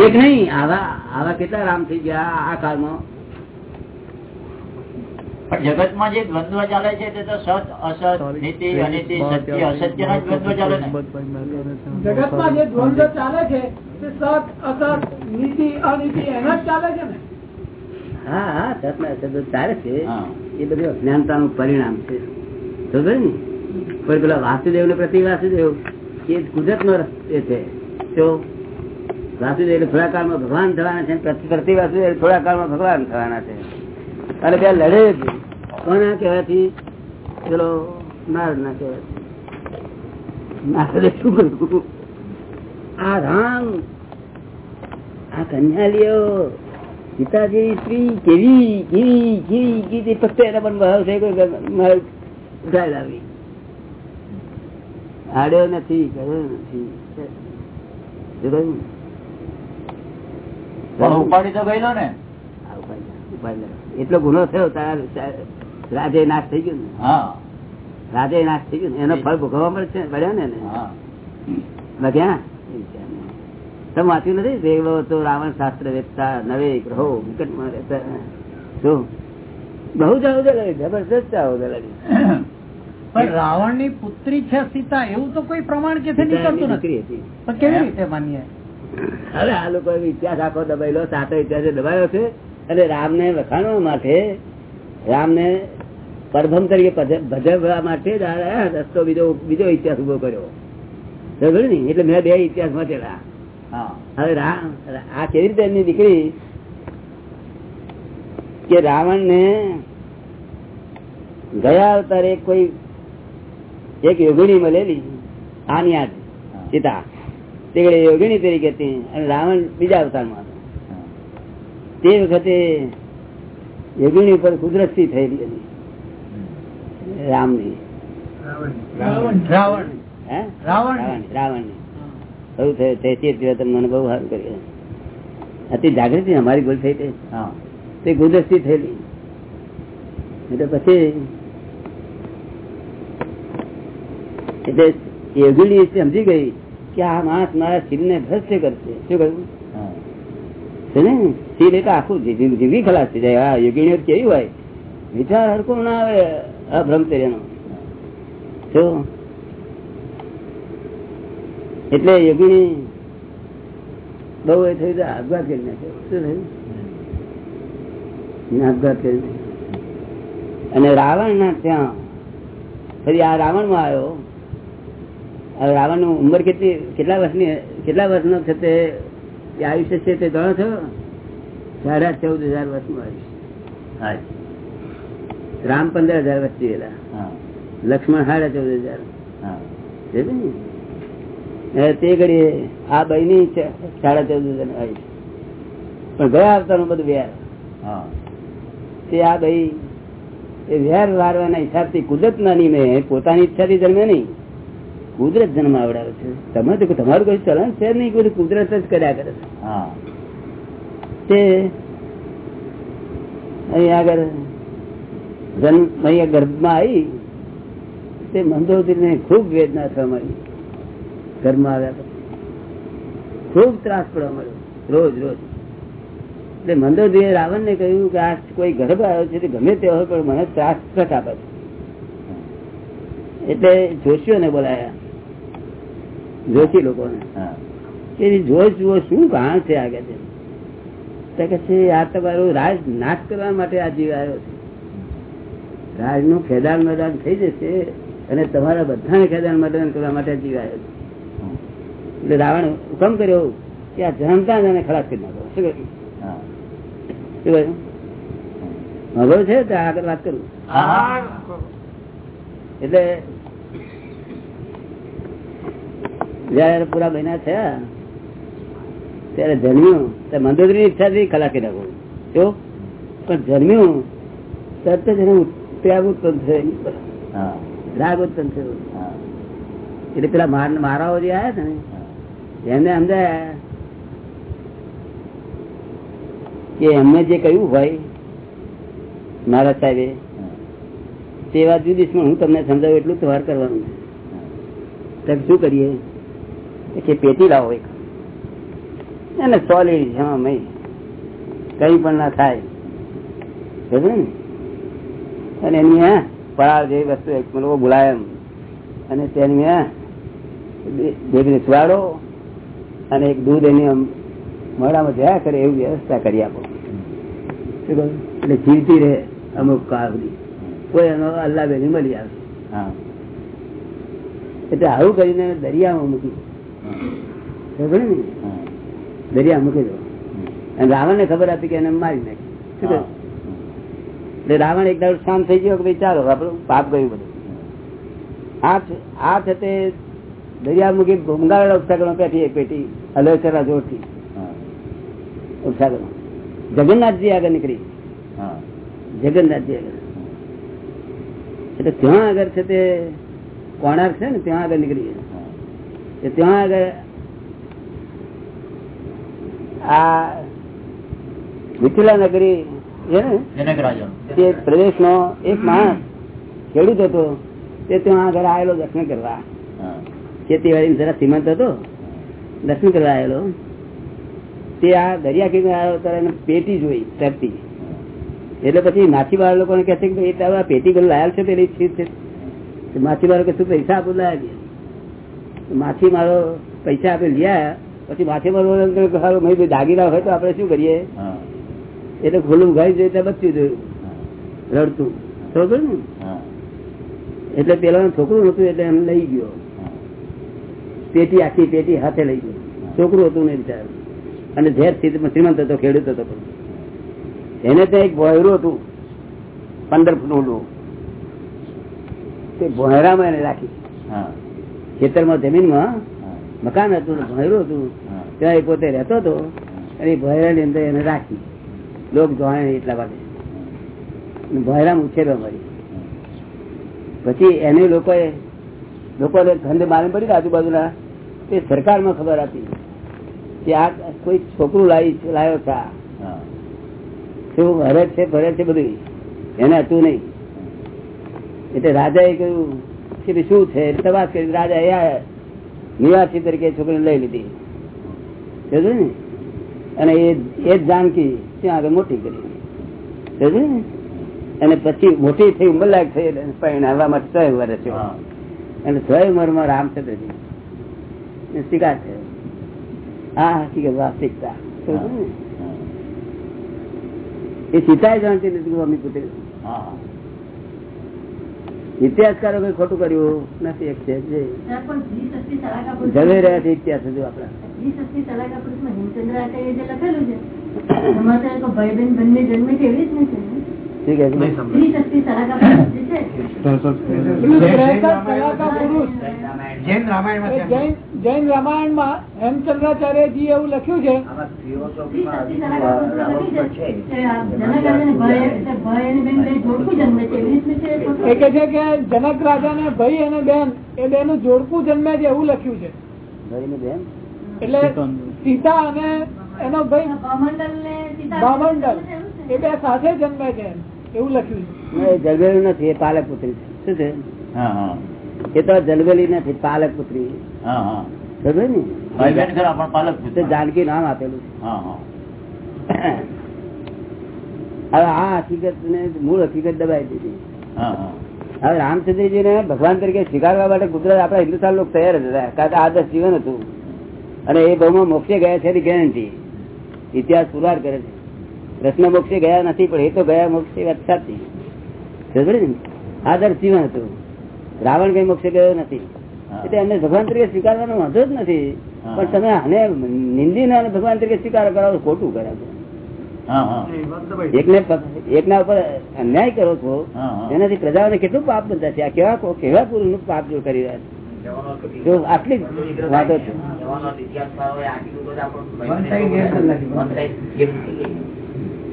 એક નહીં આવા આવા કેટલા રામ થઈ ગયા આ કાળમાં? જગતમાં જે દ્વંદ્વ ચાલે છે તે તો સત અસત નીતિ અનિતિ સત્ય અસત્ય ના દ્વંદ્વ ચાલે જગતમાં જે દ્વંદ્વ ચાલે છે તે સત અસત નીતિ અનિતિ એના જ ચાલે છે ને? હા હા શબ્દ ચાલે છે. એ બધું અજ્ઞાનતાનું પરિણામ છે. સમજે ને? પણ પેલા વાસુદેવ ને પ્રતિ વાસુદેવ એ કુદરત નો એ છે. તો વાસુદેવ એટલે થોડા કાળમાં ભગવાન થવાના છે પ્રતિ વાસુદેવ થોડા કાળમાં ભગવાન થવાના છે. અને બે લડે છે કોના કહેવાથી? પેલો નાર ના કહેવાથી. નારદે શું કર્યું? આ રામ, આ કન્યા લ્યો. પિતાજી સ્ત્રી કેવી કેવી કેવી કેવી પત્તે એના પણ ભાવ છે કોઈ ઉઠાઈ લાવી આડ્યો નથી ગયો નથી. ઉપાડી તો ગયેલો ને. એટલો ગુનો થયો રાજે નાશ થઈ ગયો ને. રાજે નાશ થઈ ગયો એનો ફળ ભોગવવા મળે છે પડ્યો ને લગ્યા તમે વાંચ્યું નથી દેવલો તો રાવણ શાસ્ત્ર વેચતા નવે ગ્રહો વિકટમાં રહેતા શું? બહુ જ આવડે લાગે પણ રાવણની પુત્રી છે સીતા એવું તો કોઈ પ્રમાણ કે નથી. દીકરી હતી. તો કેવી રીતે માનીએ? હવે આ લોકો ઇતિહાસ આખો દબાયેલો સાતો ઇતિહાસ દબાયો છે. અને રામને વખાણવા માટે રામને પરભમ તરીકે ભજવવા માટે જ રસ્તો બીજો બીજો ઇતિહાસ ઊભો કર્યો. સમજ ને? એટલે મેં બે ઇતિહાસ વાંચેલા હવે રામ આ કેવી રીતે એમની દીકરી કે રાવણ ને ગયા અવતારે કોઈ એક યોગિણી મળેલી? આની યાદ. સીતા. તે યોગિણી તરીકે હતી અને રાવણ બીજા અવતારમાં હતો. તે વખતે યોગિણી ઉપર કુદરતી થયેલી હતી. રામની. જાગૃતિ અમારી ભૂલ થઈ હા. તે કુદરતી થયેલી. એટલે પછી એટલે યોગિણી સમજી ગઈ કે આ માણસ મારા શિરને ભ્રષ્ટ કરશે. શું કહ્યું? ને? આખું જીવી ખલાસ થઈ જાય. યોગિણીઓ કેવી હોય? વિચાર હરકો ના આવે આ બ્રહ્મચર્યનો. શું એટલે યોગિણી બહુ એ થયું આપઘાત કરી નાખ્યો આપઘાત કરી અને રાવણ ના ત્યાં, ફરી આ રાવણમાં આવ્યો. રાવણનું ઉંમર કેટલી કેટલા વર્ષની કેટલા વર્ષનો છે તે આયુષ્ય છે તે ગણો છો? સાડા ચૌદ હજાર વર્ષનું આયુષ્ય. રામ પંદર હજાર વર્ષ જીવેલા. હા. લક્ષ્મણ સાડા ચૌદ હજાર. ને? તે ઘડીએ આ બહેની ની સાડા ચૌદ હજારનું આયુષ્ય. પણ ગયા અવતારનું બધું વ્યાર. હા. તે આ ભાઈ એ વ્યાર વારવાના હિસાબથી કુદરત નાની નિયમે પોતાની ઈચ્છાથી જન્મે નહીં. કુદરત જન્મ આવડાવે છે. તમે તો તમારું કઈ ચલણ છે નહીં બધું કુદરત જ કર્યા કરે છે. તે અહીં આગળ જન્મ અહીંયા ગર્ભમાં આવી તે મંદોદરીને ખૂબ વેદના થવા મળી ઘરમાં આવ્યા પછી ખૂબ ત્રાસ પડવા મળ્યો રોજ રોજ. એટલે મંદોદરીએ રાવણ ને કહ્યું કે આ કોઈ ગર્ભ આવ્યો છે તે ગમે તે હોય પણ મને ત્રાસ આપે છે. એટલે જોશીઓને બોલાયા. જોશી લોકોને. હા. કે જોશ જુઓ શું કારણ છે આગળ કે છે આ તમારો રાજ નાશ કરવા માટે આ જીવ આવ્યો છે. રાજનું ખેદાન મેદાન થઈ જશે અને તમારા બધાને ખેદાન મેદાન કરવા માટે જીવ આવ્યો છે. એટલે રાવણ હુકમ કર્યો કે આ જનતા એને ખરાબ કરી નાખો. શું કર્યું હા. શું હવે છે આગળ વાત કરું. એટલે જયારે પૂરા મહિના થયા ત્યારે જન્મ્યું. તો મંદોદરી ઈચ્છાથી કલાકી નાખું. જો? પણ જન્મ્યું તરત જ એને ત્યાગ ઉત્પન્ન થયો. રાગ ઉત્પન્ન થયો. એટલે પેલા મારાઓ જે આવ્યા છે ને એમને સમજાયા કે એમને જે કહ્યું હોય મારા સાહેબે તે વાત જુદીશ હું તમને સમજાવું એટલું તો વાર કરવાનું છે. શું કરીએ? કે પેટી લાવો એક એને સોલિડ એમાં કઈ પણ ના થાય. ને? અને એની હા પરાળ જેવી વસ્તુ એક બોલાય એમ. અને તેની હા સુવાડો અને એક દૂધ એની મોડામાં જયા કરે એવી વ્યવસ્થા કરી આપો. એટલે જીવતી રહે અમુક કાળની કોઈ એનો અલ્લાહ બેની મળી આવે. હા. એટલે આવું કરીને દરિયામાં મૂકી. દરિયા મૂકી દો. અને રાવણ ને ખબર આપી કે એને મારી નાખી. એટલે રાવણ એક દાડો શાંત થઈ ગયો કે ભાઈ ચાલો આપડે પાપ ગયું બધું. આ છે- તે દરિયા મૂકી ભૂંગાળેલા ઉપસાગરો પેટી એક પેટી હલોચરા જોરથી ઉપસાગરો જગન્નાથજી આગળ નીકળી. જગન્નાથજી આગળ. એટલે ત્યાં આગળ છે તે કોણાર છે ને ત્યાં આગળ નીકળી ગયા. ત્યાં આગળ આ મિથિલા નગરી ને? તે પ્રદેશનો એક માણસ ખેડૂત હતો તે ત્યાં આગળ આવેલો દર્શન કરવા. ખેતીવાડી જરા શ્રીમંત હતો દર્શન કરવા આવેલો. તે આ દરિયા કિનારે આવ્યો ત્યારે એને પેટી જોઈ તરતી એટલે પછી માછીમાર લોકોને કહે છે કે પેટી લાયેલ છે પેલી માછીમારો કે શું પૈસા આપું લાયા છે માછીમારો પૈસા આપે લીયા પછી હારું ભાઈ દાગીના હોય તો આપણે શું કરીએ? એટલે ખુલ્લું ઘાઈ જોયું ત્યાં બચ્યું જોયું રડતું. બરોબર ને? એટલે પેલા છોકરું હતું એટલે એમ લઈ ગયો. પેટી આખી પેટી હાથે લઈ ગયો. છોકરું હતું ને બિચાર. અને ઝેર શ્રીમંત હતો ખેડૂત હતો. એને ત્યાં એક ભોયરું હતું પંદર ફૂટ ઊંડું. તે ભોયરામાં એને રાખી. હા. ખેતરમાં જમીનમાં. મકાન હતું ભણેલું હતું. ત્યાં એ પોતે રહેતો હતો અને એ ભોયરાની અંદર એને રાખી. લોક જોવાય એટલા માટે. ભયરા ભોયરામાં ઉછેરવા મળી પછી એને લોકોએ લોકોને ધંધ માલમ પડી આજુબાજુના સરકાર સરકારમાં ખબર આપી કે આ કોઈ છોકરું લાવી લાવ્યો હતા શું ભરે છે ભરે છે બધું એને હતું નહીં. એટલે રાજાએ કહ્યું ભઈ શું છે? તપાસ કરી રાજા. નિવાસી તરીકે છોકરીને લઈ લીધી. ને? અને એ જ જાનકી ત્યાં આગળ મોટી કરી. અને પછી મોટી થઈ ઉંમરલાયક થઈ એટલે છ વર્ષ થયો. અને છ ઉંમરમાં રામચંદ્રજી ને શિકાર થયો. આ હકીકત વાસ્તવિકતા સમજ્યું ને? હા. એ સીતા જાણતી નથી મમ્મી પુત્રી. હા. ઇતિહાસકારો કઈ ખોટું કર્યું? નથી એક છે જમી રહ્યા છે ઇતિહાસ હજુ આપડા કલાકા પુરુષ જૈન જૈન જૈન હેમચંદ્રાચાર્યજી એવું લખ્યું છે। કે એ કે છે કે જનક રાજા ને ભાઈ અને બેન એ બે નું જોડકું જન્મે છે એવું લખ્યું છે. એટલે સીતા અને એનો ભાઈ ભામંડલ એ બે સાથે જન્મે છે. એવું લખ્યું છે એ નથી એ પાલક પુત્રી શું છે હા. હા. એ તો જલવેલી નથી પાલક પુત્રી. જાનકી નામ આપેલું હા. હા. છે હવે આ હકીકત ને મૂળ હકીકત દબાઈ દીધી હા. હા. હવે રામચંદ્રજી ને ભગવાન તરીકે સ્વીકારવા માટે ગુજરાત આપણા હિન્દુસ્તાન લોકો તૈયાર હતા કારણ કે આદર્શ જીવન હતું અને એ બહુમાં મોક્ષે ગયા છે એની ગેરંટી ઇતિહાસ પુરવાર કરે છે કૃષ્ણ મોક્ષે ગયા નથી પણ એ તો ગયા મોક્ષે વાત સાચી આદર? જીવન હતું. રાવણ કઈ મોક્ષે ગયો નથી. એટલે એમને ભગવાન તરીકે સ્વીકારવાનો વાંધો જ નથી. પણ તમે આને નિંદી ને ભગવાન તરીકે સ્વીકાર કરાવો ખોટું કરાવો હા. હા. એકને એકના ઉપર અન્યાય કરો છો. એનાથી પ્રજાઓને કેટલું પાપ બનતા છે? આ કેવા કેવા પુરુષનું પાપ જો કરી રહ્યા છે? જો આટલી વાતો છે.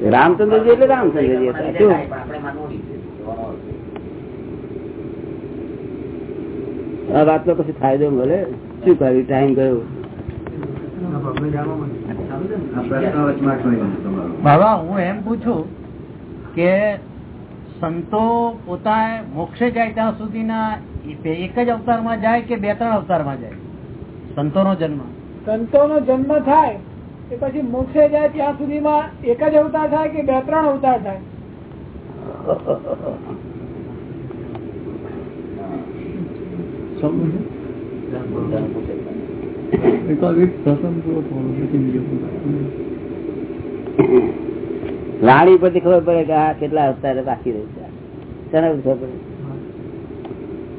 રામચંદ્રજી એટલે રામચંદ્રજી હતા. શું? આ વાતનો પછી ફાયદો મળે? શું કર્યું? ટાઈમ ગયો. બાબા હું એમ પૂછું કે સંતો પોતા મોક્ષે જાય ત્યાં સુધીના એક જ અવતારમાં જાય કે બે ત્રણ અવતારમાં જાય? સંતો નો જન્મ. સંતો નો જન્મ થાય. એ પછી મોક્ષે જાય ત્યાં સુધીમાં એક જ અવતાર થાય કે બે ત્રણ અવતાર થાય? રાણી પરથી ખબર પડે કે આ કેટલા અવતાર બાકી રહી છે? તને ખબર પડે.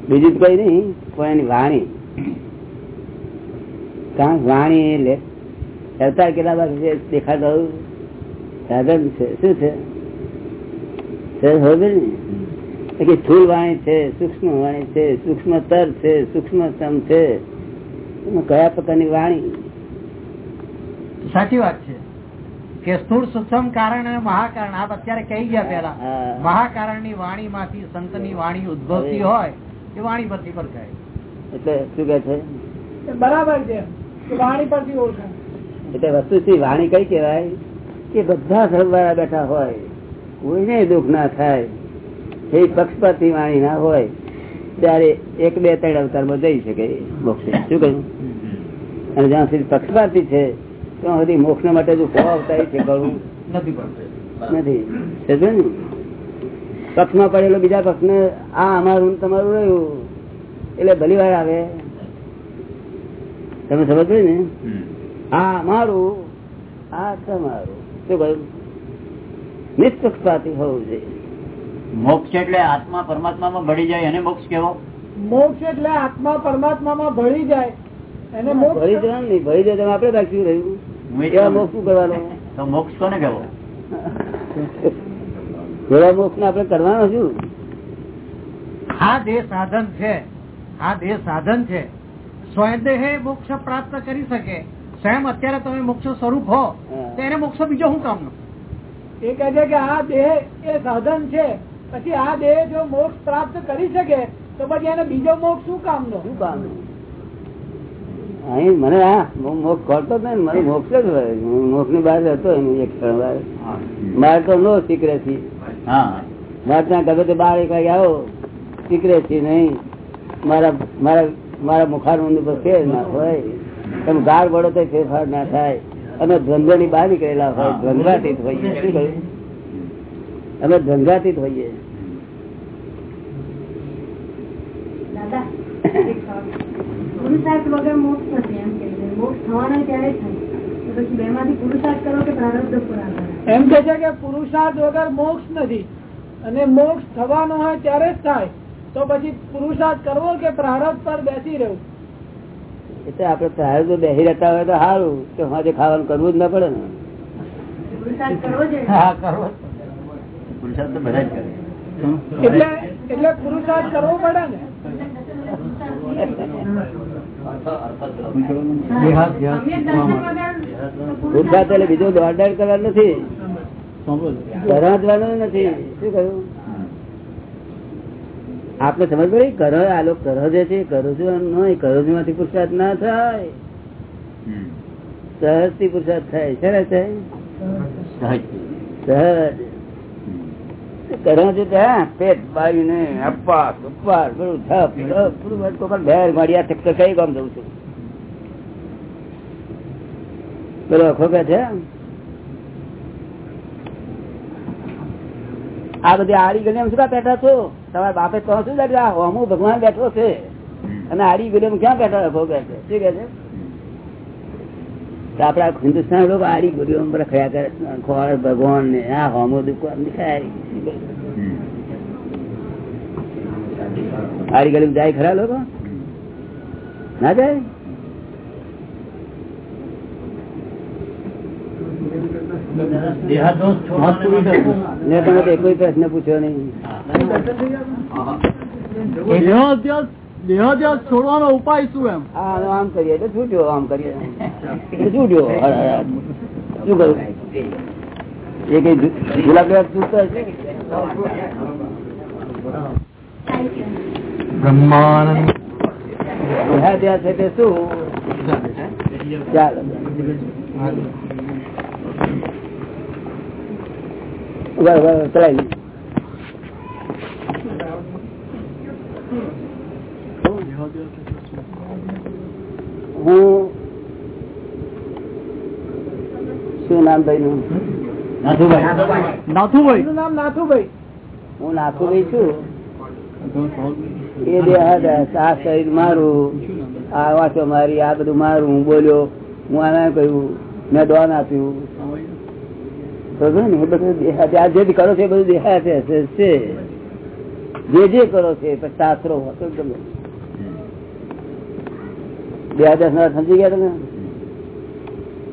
બીજું કઈ નહીં પણ એની વાણી. કારણ વાણી એ લે અવતાર કેટલા બાકી છે? દેખાડો સાધન છે. શું છે? સર હવે ને કે સ્થૂળ વાણી છે સૂક્ષ્મ વાણી છે સૂક્ષ્મ તર છે સૂક્ષ્મતમ છે. કયા પ્રકારની વાણી? સાચી વાત છે. કે સ્થુલ સૂક્ષ્મ કારણ અને મહાકારણ આપ અત્યારે કહી ગયા પેલા મહાકારણની વાણી માંથી સંતની વાણી ઉદ્ભવતી હોય એ વાણી પરથી પરખાય એટલે શું કે છે? બરાબર છે. વાણી પરથી ઓળખાય. એટલે વસ્તુ વાણી કઈ કેવાય કે બધા સરવાળા બેઠા હોય કોઈને દુઃખ ના થાય એ પક્ષપાતી વાણી ના હોય ત્યારે એક બે ત્રણ અવતારમાં જઈ શકે મોક્ષે. શું કહ્યું? અને જ્યાં સુધી પક્ષપાતી છે ત્યાં સુધી મોક્ષ માટે જો સો અવતારી છે ઘણું નથી પડતું. નથી. સમજ્યો ને? પક્ષમાં પડેલો બીજા પક્ષને આ અમારું તમારું રહ્યું. એટલે ભલી વાર આવે. તમે સમજ ને? આ અમારું આ તમારું. શું કહ્યું? નિષ્પક્ષપાતી હોવું જોઈએ. મોક્ષ એટલે આત્મા પરમાત્મામાં ભળી જાય એને મોક્ષ કેવો? મોક્ષ એટલે આત્મા પરમાત્મામાં ભળી જાય. એને મોક્ષ ભળી જવાનું નહીં ભળી જાય તમે આપડે રાખ્યું રહ્યું. હું એ જ એવા મોક્ષ શું કરવાનો? તો મોક્ષ કોને કેવો? એવા મોક્ષ ને આપડે કરવાનો શું? આ દેહ સાધન છે આ દેહ સાધન છે સ્વયંદેહે મોક્ષ પ્રાપ્ત કરી શકે. સ્વયં અત્યારે તમે મોક્ષ સ્વરૂપ હો તો એને મોક્ષ બીજો શું કામનો એ કહે છે કે આ દેહ એ સાધન છે. પછી આ દેહ જો મોક્ષ પ્રાપ્ત કરી શકે તો પછી એને બીજો મોક્ષ શું કામનો શું કામ અહીં મને હા મોક્ષ કરતો જ નહીં મને મોક્ષ જ હોય. મોક્ષની બહાર હતો એની એક ક્ષણ વાર. મારે તો નો સિક્રેસી હા. મારે ત્યાં ગમે તે બાર એક વાગે આવો સિક્રેસી નહીં. મારા મારા મારા મુખારમંદ ઉપર ફેર ના હોય. ગાર વડો તો ફેરફાર ના થાય. અમે દ્વંદ્વની બહાર નીકળેલા હોય દ્વંદ્વાતીત હોઈએ. શું કહ્યું? અમે દ્વંદ્વાતીત હોઈએ. દાદા એક સવાલ. પુરુષાર્થ વગર મોક્ષ નથી કે છે. મોક્ષ થવાનો ત્યારે થાય. તો પછી બે માંથી પુરુષાર્થ કરો કે પ્રારબ્ધ પૂરા કરો એમ કે છે કે પુરુષાર્થ વગર મોક્ષ નથી. અને મોક્ષ થવાનો હોય ત્યારે જ થાય. તો પછી પુરુષાર્થ કરવો કે પ્રારબ્ધ પર બેસી રહેવું? એટલે આપડે પ્રાયોગો બેસી રહેતા હોય તો સારું. કે આજે ખાવાનું કરવું જ ના પડે ને. પુરુષાર્થ હા કરવો પુરુષાર્થ તો બધા જ કરે. એટલે એટલે પુરુષાર્થ કરવો પડે ને. પુરુષાર્થ એટલે બીજો દોડ કરવાનું નથી. નથી. શું કહ્યું? આપણે સમજ પડી? કરો આ લોકો કરો જે છે કરો છું નહીં? કરો માંથી પુરસાદ ના થાય. સહજથી પુરસાદ થાય. સરસ થાય સહજ. કરો છો ત્યાં પેટ બાળીને અપાસ ઉપવાસ બધું થપ થપ બધું બધું ભેર મળ્યા ચક્કર કઈ ગામ જઉં છું? પેલો અખો કે છે? આ બધી આડી ગલી શું કા બેઠા છો? તમારા બાપે તો શું બેઠા? હું ભગવાન બેઠો છે. અને આડી ગલી ક્યાં બેઠા રખો કે છે શું કે છે? આપડા હિન્દુસ્તાન લોકો આડી ગલીઓ રખડ્યા કરે ખોળ ભગવાન ને આ હોમો દુકાન. આડી ગરીબ જાય ખરા લોકો? ના જાય? ને તમે તો કોઈ પ્રશ્ન પૂછ્યો નહીં. દેહાદ્યાસ છોડવાનો ઉપાય શું એમ? આમ કરીએ. એટલે છૂટ્યો આમ કરીએ. છૂટ્યો. શું કરું એ કઈ ગુલાબ લેવા છૂટતો હશે? દેહાદ્યાસ એટલે શું? ચાલો બરાબર ચલાવી હું શું નામ ભાઈ નું નાથુભાઈ. નાથુભાઈ નામ નાથુભાઈ. હું નાથુભાઈ છું. એ દેહાદ આ શરીર મારું આ વાંચો મારી આ બધું મારું. હું બોલ્યો હું આને કહ્યું મેં દોન આપ્યું. ને એ બધું દેહાદ આ જે કરો છો એ બધું દેહાદ છે છે જે જે કરો છે પછી શાસ્ત્રો હતો તમે દેહાદ સમજી ગયા તમે?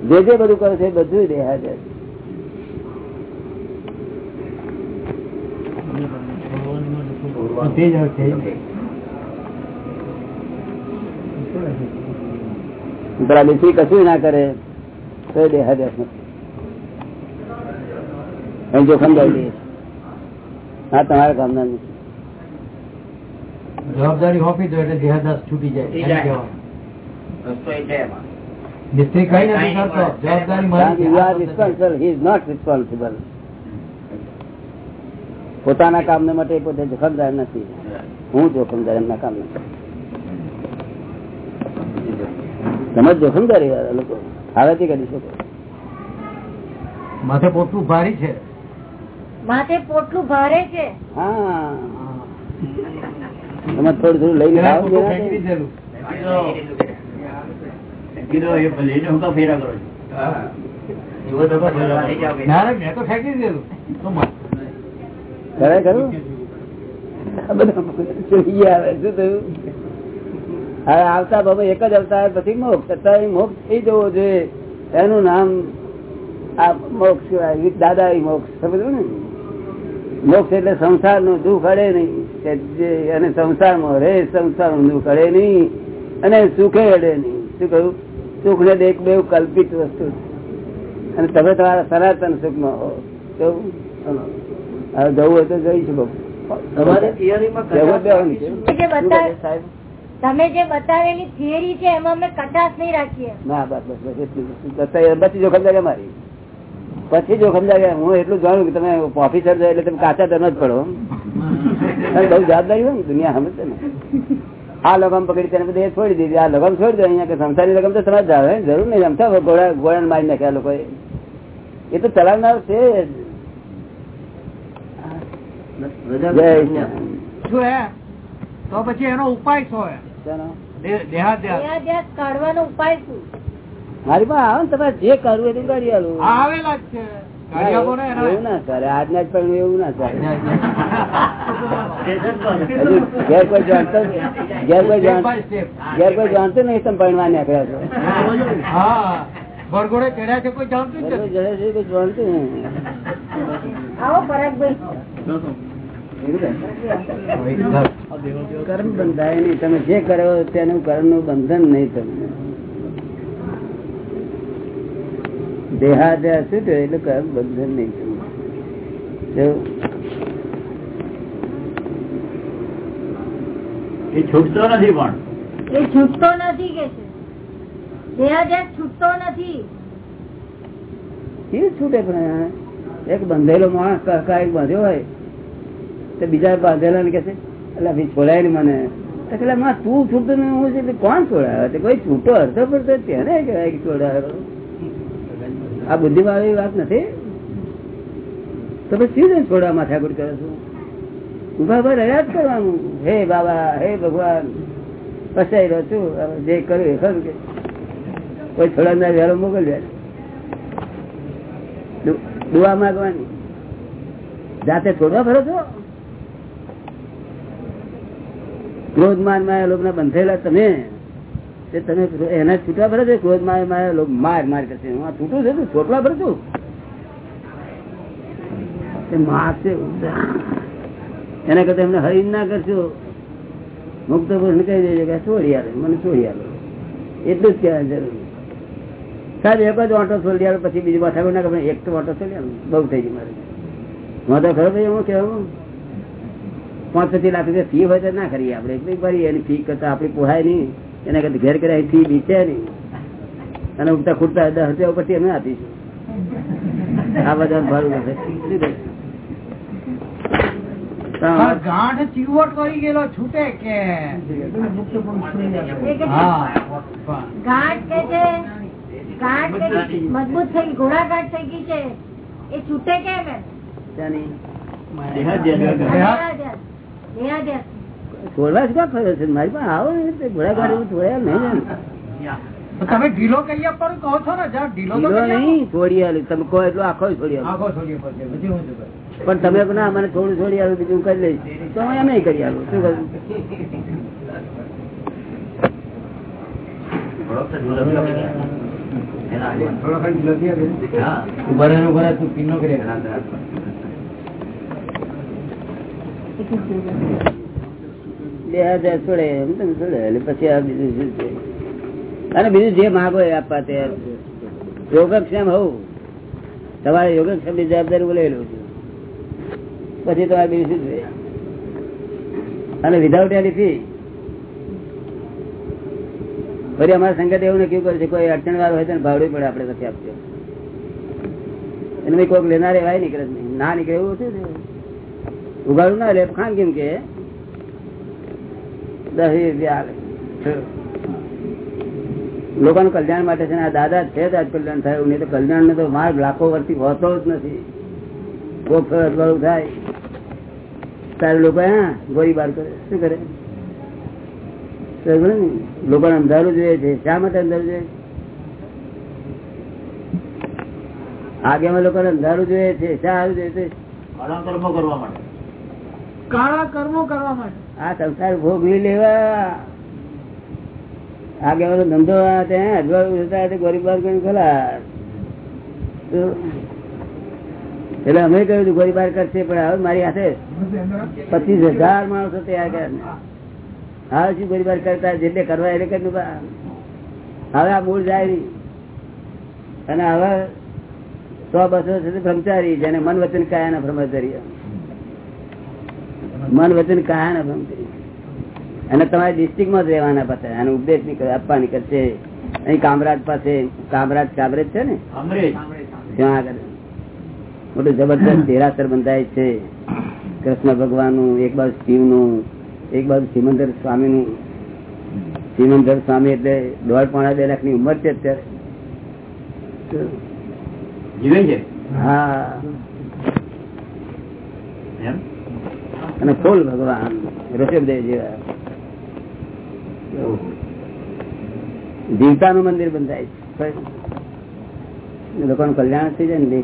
જે જે બધું કરો છો એ બધું દેહાદ છે. પેલા લીસી કશું ના કરે તો એ દેહાદ્યાસ નથી અહીં જોખમ લઈ હા તમારા કામના નથી જવાબદારી હોપી દો એટલે દેહદાસ છૂટી જાય. મિસ્ત્રી કઈ નથી કરતો. જવાબદારી મારી you are responsible he is not responsible પોતાના કામને માટે પોતે જોખમદાર નથી. હું જોખમદાર એમના કામ નથી તમે જોખમદારી લોકો. હાવેથી કરી શકો. માથે પોટલું ભારી છે. માથે પોટલું ભારે છે. હા. તમે થોડું થોડું લઈને આવો આવતા બાબા એક જ અવતાર પછી મોક્ષ. અત્યારે મોક્ષ થઈ જવો જોઈએ. એનું નામ આ મોક્ષ. દાદા મોક્ષ. સમજો ને? મોક્ષ એટલે સંસારનું દુઃખ અડે નહીં. અને સંસારમાં રે સંસારનું દુઃખ અડે નહીં. અને સુખે અડે નહીં. શું કહ્યું? સુખ ને એક બે કલ્પિત વસ્તુ અને તમે તમારા સનાતન સુખમાં હો. કેવું? હવે જવું હોય તો જઈશું? તમે જે બતાવેલી થિયરી છે એમાં અમે કટાશ નહીં રાખીએ. ના બસ. બસ પછી જોખમદારી અમારી હું એટલું જાણું કે તમે ઓફિસર છો એટલે તમે કાચા ધર્મ જ પડો. બહુ જવાબદારી હોય ને દુનિયા સમજશે ને. આ લગમ પકડી તેને બધે છોડી દીધી. આ લગમ છોડી દો અહીંયા કે સંસારની લગમ તો સમજ આવે. જરૂર નહીં રમતા ઘોડા ઘોડા મારી નાખ્યા લોકોએ. એ તો ચલાવનાર છે? તો પછી એનો ઉપાય શું. દેહાદ્યાસ કાઢવાનો ઉપાય શું? મારી પાસે આવે ને તમારે જે કરવું એટલું કરી આલું આવેલા જ છે. એવું ના કરે આજના જ પણ એવું ના ઘેર કોઈ જાણતો ઘેર કોઈ કોઈ જાણતું નહીં તમે ભણવા નીકળ્યા છો. હા ચડ્યા છે કોઈ જાણતું જ બધું છે કોઈ જાણતું આવો પરાગભાઈ કર્મ બંધાય નહીં. તમે જે કરો તેનું કર્મનું બંધન નહીં તમને દેહાદ્યા છૂટ્યો એટલે કર્મ બંધન નહીં એ છૂટતો નથી પણ. એ છૂટતો નથી કે છે. દેહાદ્યાસ છૂટતો નથી. કેવી છૂટે પણ એક બંધેલો માણસ કાકા એક બાંધ્યો હોય તો બીજા બાંધેલા ને કે છે એટલે ભાઈ છોડાય ને મને. એટલે માં તું છૂટતો ને હું છે એટલે કોણ છોડાયો તો કોઈ છૂટો હતો પણ તેને કહેવાય કે છોડાવે. આ બુદ્ધિ વાળી વાત નથી? તમે શું છોડવા માથાકૂટ કરો છો? ઊભા ઊભા રહ્યા જ કરવાનું. હે બાબા, હે ભગવાન ફસાઈ રહ્યો છું. જે કર્યું એ ખરું કે કોઈ છોડાવનાર વહેલો મોકલ્યા દુવા માંગવાની. જાતે છોડવા ભરો છો? ક્રોધમાનમાં માં લોકો બંધેલા તમે? તમે એના છૂટા ભરો છે, ક્રોધ મારમાં માર માર કરશે. હું છૂટું છે, તું છોટલા ભરો છું. તે મારશે એના એમને હરી ના કરશો. મુક્ત પુરુષ કહી દેજો કે છોડી આવે, મને છોડી આવે. એટલું જ કહેવાય જરૂર સાહેબ, એક જ ઓટો છોડી આવે, પછી બીજું માથા ના કરે એક તો ઓટો છોડી આવે. બહુ થઈ ગયું મારે. માથા ખરો ભાઈ હું કેવું? પાંચ પચીસ લાખ રૂપિયા ફી હોય તો ના કરીએ આપણે. એક ભરીએ એની ફી કરતા આપણી પોહાય નહીં. એના કરતા ઘેર કર્યા ફી બીચે નહીં. અને ઉગતા ખૂટતા દસ રૂપિયા ઉપરથી અમે આપીશું. આ બધા. ભાડું ગાંઠ ચીવટ કરી ગયેલો છૂટે કે? એ ગાંઠ કે છે? ગાંઠ મજબૂત થઈ ઘોડાઘાટ થઈ ગઈ છે. એ છૂટે કેમ એમ? છોડવા જ ફર્યો છે મારી પણ આવો ઘોડાગાડી હું છોડ્યા નહીં ને. તમે ઢીલો કહી આપવાનું કહો છો ને ઢીલો. નહીં છોડી આલું તમે કહો એટલું આખો છોડી આલું શું? પણ તમે ના મને થોડું છોડી આલું બીજું કરી લઈશ તો હું એમ કરી આલું શું કરું. ઊભા રહે ઊભા રહે તું પીનો. બે હજાર છોડે, એમ તમે છોડે, એટલે પછી આ બીજું શું છે? અને બીજું જે માગો એ આપવા તૈયાર. યોગક્ષેમ હોવું તમારે યોગક્ષેમની જવાબદારી બોલેલું છું. પછી તમારે બીજું શું છે? અને વિધાઉટ એની ફી ફરી અમારા સંગત એવું નક્કી કરે છે, કોઈ અડચણ વાળો હોય તો ભાવડી પડે, આપણે નથી આપજો એને કોઈક લેનાર એવાય નીકળે ના નીકળે એવું શું છે? ઉગાડું ના લે ખાન કેમ કે દસ રૂપિયા. લોકોનું કલ્યાણ માટે છે ને આ દાદા છે જ આજ કલ્યાણ થાય નહીં તો કલ્યાણ તો માર્ગ લાખો વર્ષથી હોતો જ નથી. અજવાળું થાય. તારે લોકો હા ગોળીબાર કરે. શું કરે? લોકોને અંધારું જોઈએ છે. શા માટે અંધારું જોઈએ? આગેમાં લોકોને અંધારું જોઈએ છે. શા સારું જોઈએ છે? કાળા કર્મો કરવા માટે. કાળા કર્મો કરવા માટે. આ સંસાર ભોગવી લેવા. આગેવાનો ધંધો આ ત્યાં ગોળીબાર કરીને એટલે અમે કહ્યું હતું ગોળીબાર કરશે, પણ હવે મારી હાથે પચીસ હજાર માણસો તૈયાર કર્યા હવે શું ગોળીબાર કરતા જેટલે કરવા એટલે કર્યું. હવે આ મૂળ જાય નહીં. અને હવે સો બસો છે ભ્રમચારી જેને મન વચન કાયાના બ્રહ્મચારી. મન વચન કાયાના બ્રહ્મચારી અને તમારે ડિસ્ટ્રિક્ટમાં જ રહેવાના પાસે અને ઉપદેશ આપવાની કરશે. અહીં કામરાજ પાસે કામરાજ કામરેજ છે ને? ત્યાં આગળ. મોટું જબરદસ્ત દેરાસર બંધાય છે. કૃષ્ણ ભગવાનનું એક બાજુ શિવનું એક બાજુ સિમંદર સ્વામી નું સિમંદર સ્વામી એટલે દોઢ પોણા બે લાખની ઉંમર છે અત્યારે. હા. એમ? અને ફૂલ ભગવાન. ઋષભદેવ જેવા. જીવતાનું મંદિર બંધાય છે. લોકોનું કલ્યાણ થઈ જાય ને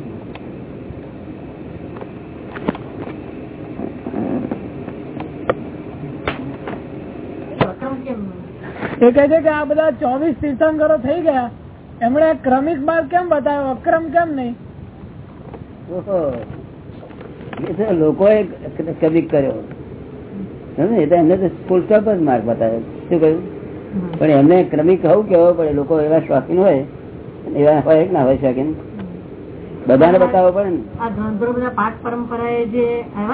એ કહે છે કે આ બધા ચોવીસ તીર્થંકરો થઈ ગયા. એમણે ક્રમિક માર્ગ કેમ બતાવ્યો? અક્રમ કેમ નહીં? લોકોએ કબીક કર્યો? એમને તો ફૂલ સ્ટોપ જ માર્ગ બતાવ્યો. શું કહ્યું? પણ એમને ક્રમિક હોવું કેવો પડે. લોકો એવા શોખીન હોય એવા હોય ના હોય શોખીન બધાને બતાવવો પડે ને.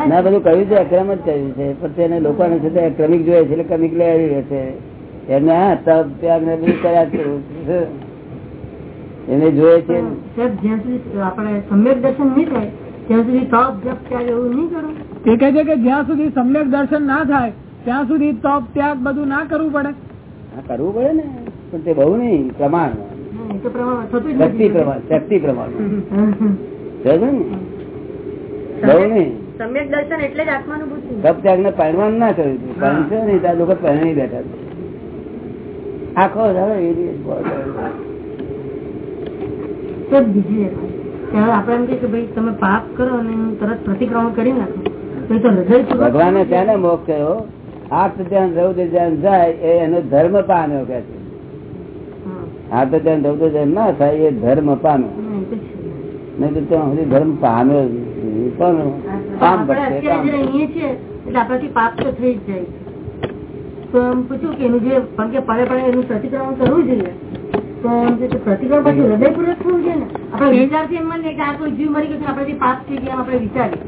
ના બધું કહ્યું છે. અક્રમ જ કહ્યું છે. પણ તેને લોકોને છે ક્રમિક જોઈએ છે એટલે ક્રમિક લઈ આવી છે. એમને હા તપ ત્યાગ ને બધું કર્યા છે. એને જોઈએ છે. જ્યાં સુધી આપણે સમ્યક દર્શન નહીં થાય ત્યાં સુધી તપ જપ ત્યાગ એવું નહીં કરવું એ કહે છે કે જ્યાં સુધી સમ્યક દર્શન ના થાય ત્યાં સુધી તપ ત્યાગ બધું ના કરવું પડે. હા કરવું પડે ને પણ તે બહુ નહીં પ્રમાણ. શક્તિ પ્રમાણ શક્તિ બહુ નહીં. સમ્યક દર્શન એટલે જ આત્માનુભૂતિ તપ ત્યાગ ને પહેરવાનું ના કર્યું હતું. પહેરશે નહીં ત્યાં લોકો પહેરણી બેઠા. આખો એ દિવસ ભગવાને તેને મોક્ષ થયો આઠ ધ્યાન રૌદ્ર ધ્યાન જાય એ એનો ધર્મ પામ્યો કે છે. આઠ ધ્યાન રૌદ્ર ધ્યાન ના થાય એ ધર્મ પામ્યો. નહીં તો ત્યાં સુધી ધર્મ પામ્યો પણ કામ એટલે આપણાથી પાપ તો થઈ જ જાય. તો એમ પૂછ્યું કે એનું જે કારણ કે પડે પડે એનું પ્રતિક્રમણ કરવું જોઈએ. પ્રતિક્રમણ પછી હૃદયપૂર્વક થવું જોઈએ ને? આપણે વિચારથી એમ માનીએ કે આ કોઈ જીવ મરી ગયો છે પાપ થઈ ગયા એમ વિચારીએ.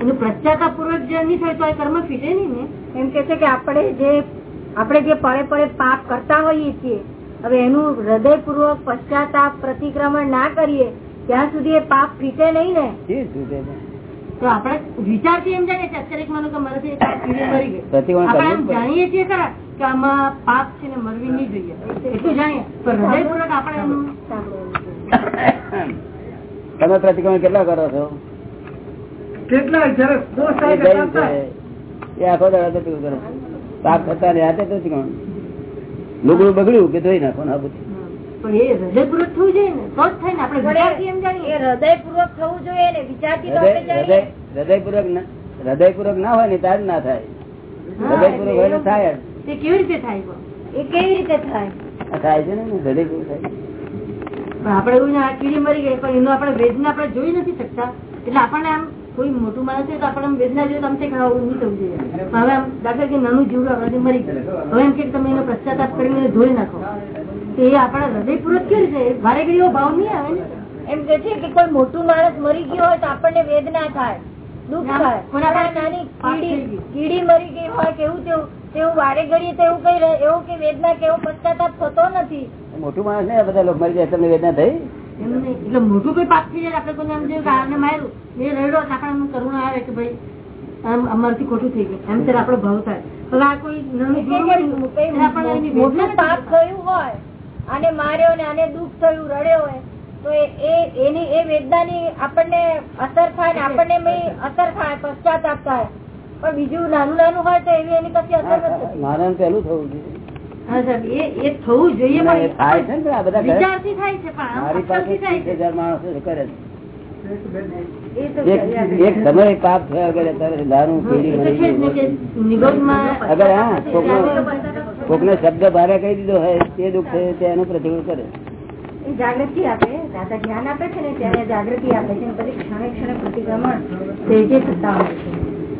એનું પશ્ચાતાપ પૂર્વક જે નહીં થાય તો આ કર્મ ફીટે નહીં ને. એમ કે છે કે આપણે જે આપણે જે પળે પળે પાપ કરતા હોઈએ છીએ હવે એનું હૃદયપૂર્વક પશ્ચાતાપ પ્રતિક્રમણ ના કરીએ ત્યાં સુધી એ પાપ ફીટે નહીં ને. જાણીએ છીએ ખરા કે આમાં પાપ છે ને મરવી નહીં જોઈએ. એટલું જાણીએ. પણ હૃદયપૂર્વક આપણે તમે પ્રતિક્રમણ કેટલા કરો છો? કેટલા? એ આખો દાડો. પાપ થતા ને હાથે પ્રતિક્રમણ લુગડું બગડ્યું કે ધોઈ નાખો ને આ બધું? પણ એ હૃદયપૂર્વક થવું જોઈએ ને? તો જ થાય ને? આપણે વિચારથી એમ જાણીએ. હૃદયપૂર્વક થવું જોઈએ ને? વિચારથી તો હૃદય આપણે હૃદય જાણીએ. હૃદયપૂર્વક ના- હૃદયપૂર્વક ના હોય ને ત્યારે ના થાય. હૃદયપૂર્વક હોય થાય તે કેવી રીતે થાય એ કેવી રીતે થાય? થાય છે ને હૃદયપૂર્વક થાય. પણ આપણે એવું ને આ કીડી મરી ગઈ પણ એનો આપણે વેદના આપણે જોઈ નથી શકતા. એટલે આપણને આમ કોઈ મોટું માણસ હોય તો આપણે આમ વેદના જોઈએ તો આમ થાય કે આવું નહીં થવું જોઈએ. હવે આમ દાખલા કે નાનું જીવડું આપણાથી મરી ગયું. હવે એમ કે તમે એનો પશ્ચાતાપ કરીને ધોઈ નાખો. એ આપણા હૃદયપૂર્વક કેવી રીતે? વારે ઘડી ભાવ નહીં આવે ને? એમ કે છે કે કોઈ મોટું માણસ મરી ગયો હોય તો આપણને વેદના થાય દુઃખ થાય. નાની કીડી કીડી મરી ગઈ હોય કેવું તેવું તેવું વારે ઘડીએ તો એવું કઈ એવું કે વેદના કે એવો પશ્ચાતાપ થતો નથી. મોટું માણસ ને બધા લોકો મરી જાય તમને વેદના થઈ? એટલે મોટું કોઈ પાપ થઈ જાય આપડે કોઈને એમ જોયું કારણે માર્યું. એ રડ્યો તો આપણે આમ કરુણા આવે કે ભાઈ આમ અમારથી ખોટું થઈ ગયું. એમ ત્યારે આપણો ભાવ થાય. હવે આ કોઈ આપણને મોટું પાપ થયું હોય આને માર્યો ને આને દુઃખ થયું રડ્યો હોય તો એ- એની એ વેદનાની આપણને અસર થાય ને આપણને અસર થાય પશ્ચાતાપ થાય. પણ બીજું નાનું નાનું હોય તો એવી એની કશી અસર નથી. થતી. પેલું થવું જોઈએ. થવું મારી એક સમય પાપ થયા ત્યારે દારૂ પીડી મરી અગર હા કોકનો કોકનો શબ્દ ભારે કહી દીધો હોય તે દુઃખ થયું તે એનું પ્રતિકૂળ કરે. જાગૃતિ આપે દાદા જ્ઞાન આપે છે ને ત્યારે જાગૃતિ આપે છે પછી ક્ષણે ક્ષણે પ્રતિક્રમણ તેજે થતા હોય છે.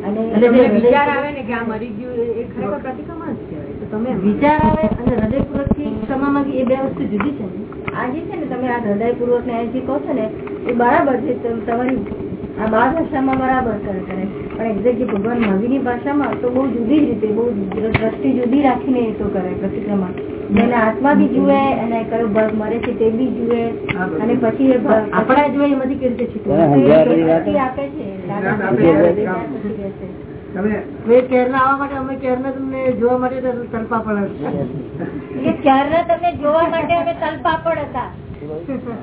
અને એટલે જે તમને વિચાર આવે ને કે આ મરી ગયું એ- ખરેખર પ્રતિક્રમણ જ કહેવાય. તો તમે વિચાર આવે અને હૃદયપૂર્વકથી ક્ષમા માંગી એ બે વસ્તુ જુદી છે ને? આ જે છે ને તમે આ હૃદયપૂર્વક ને જે કહો છો ને એ બરાબર છે તમારી આ બાર ભાષામાં બરાબર કરે કરે પણ એક્ઝેક્ટ જે ભગવાન મહાવીરની ભાષામાં તો બહુ જુદી જ રીતે બહુ દ્રષ્ટિ જુદી રાખીને એ તો કરે પ્રતિક્રમણ એને આત્મા બી જુએ અને કયો ભાગ મરે છે તે બી જુએ અને પછી એ આપણા જોઈએ એમાંથી કેવી રીતે છૂટવું હા, સમજાય બધી વાત? દ્રષ્ટિ આપે છે દાદા આપે છે. પછી કહેશે. હવે કેરના આવવા માટે અમે કેરના તમને જોવા માટે તો તલપા પડે એટલે તમે તમને જોવા માટે અમે તલપાપડ હતા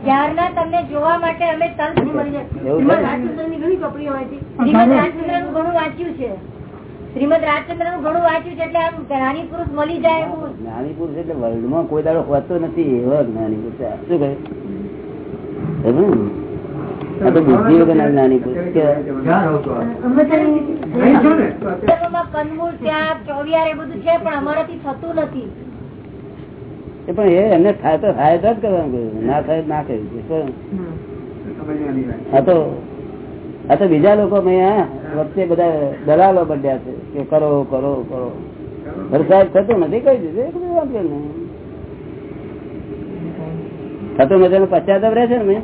ક્યારના તમને જોવા માટે અમે તલ મરી જાય એવું એમાં છે? રાજચંદ્રની ઘણી ચોપડીઓ હોય છે. શ્રીમદ રાજચંદ્રનું ઘણું વાંચ્યું છે. શ્રીમદ રાજચંદ્રનું ઘણું વાંચ્યું છે એટલે આમ જ્ઞાની પુરુષ મળી જાય એવું. જ્ઞાની પુરુષ એટલે વર્લ્ડમાં કોઈ દાડો હોતો નથી એવા જ્ઞાની પુરુષ શું કહે? બુદ્ધિ વગરના જ્ઞાની પુરુષ કેવા? ત્યાં ચોવિયાર એ બધું છે પણ અમારાથી થતું નથી. એ પણ એ એમને થાય તો થાય તો જ કરવાનું કહ્યું. ના થાય ના કહ્યું છે. આ તો આ તો બીજા લોકો વચ્ચે બધા દલાલો બન્યા છે કે કરો કરો કરો. વરસાદ થતું નથી કઈ દીધું. થતો નથી પશ્ચાતાપ રહે છે ને મેં?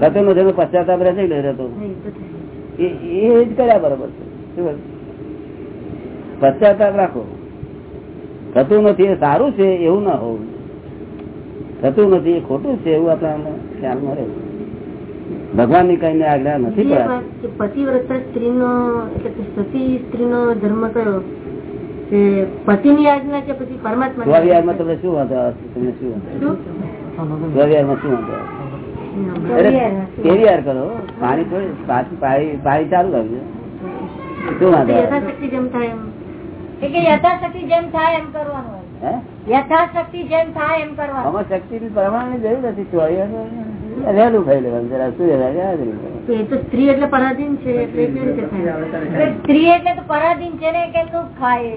થતો નથી પશ્ચાતાપ રહે છે રહેતો? એ એ જ કર્યા બરોબર છે. શું પશ્ચાતાપ રાખો. થતું નથી એ સારું છે એવું ના હોવું. થતું નથી એ ખોટું છે એવું આપણા ખ્યાલમાં રહેવું ભગવાનની કઈ આજ્ઞા નથી પતિવ્રતા સ્ત્રી નો સતી સ્ત્રી નો ધર્મ કયો? પતિ પતિની આજ્ઞા કે પછી પરમાત્મા સ્વવિહારમાં તમને શું વાંધો તમને શું વાંધો આવે? સ્વવિહારમાં શું વાંધો? કેવી યાર કરો? પાણી થોડી પાણી ચાલુ લાગ્યું શું વાંધો આવે? યથાશક્તિ જેમ થાય એમ. એ કે યથાશક્તિ જેમ થાય એમ કરવાનું યથાશક્તિ જેમ થાય એમ કરવાનું. આમાં શક્તિ પ્રમાણની જરૂર નથી. સ્વવિહારમાં ખાઈ લેવાનું. જરા શું રહેવાનું? યાદ રહેવાનું. તો એ તો સ્ત્રી એટલે પરાધીન છે એટલે એ કેવી રીતે થાય? એટલે સ્ત્રી એટલે તો પરાધીન છે ને કે શું ખાય?